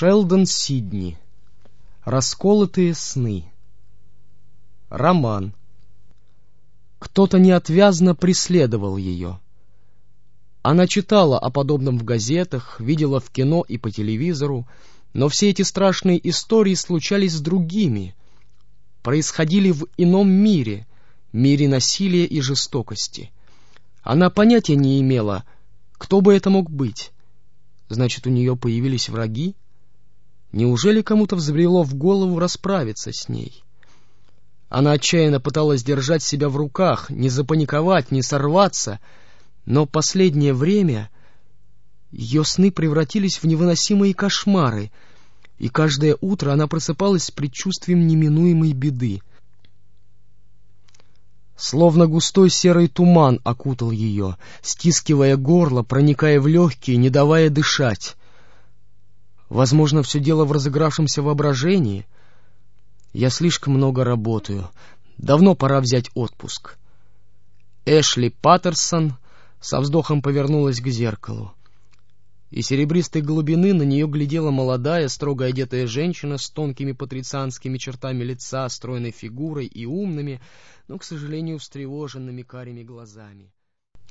Шелдон Сидни. Расколотые сны. Роман. Кто-то неотвязно преследовал ее. Она читала о подобном в газетах, видела в кино и по телевизору, но все эти страшные истории случались с другими, происходили в ином мире, мире насилия и жестокости. Она понятия не имела, кто бы это мог быть. Значит, у нее появились враги? Неужели кому-то взбрело в голову расправиться с ней? Она отчаянно пыталась держать себя в руках, не запаниковать, не сорваться, но последнее время ее сны превратились в невыносимые кошмары, и каждое утро она просыпалась с предчувствием неминуемой беды. Словно густой серый туман окутал ее, стискивая горло, проникая в легкие, не давая дышать. Возможно, все дело в разыгравшемся воображении. Я слишком много работаю. Давно пора взять отпуск. Эшли Паттерсон со вздохом повернулась к зеркалу. И серебристой глубины на нее глядела молодая, строго одетая женщина с тонкими патрицианскими чертами лица, стройной фигурой и умными, но, к сожалению, встревоженными карими глазами.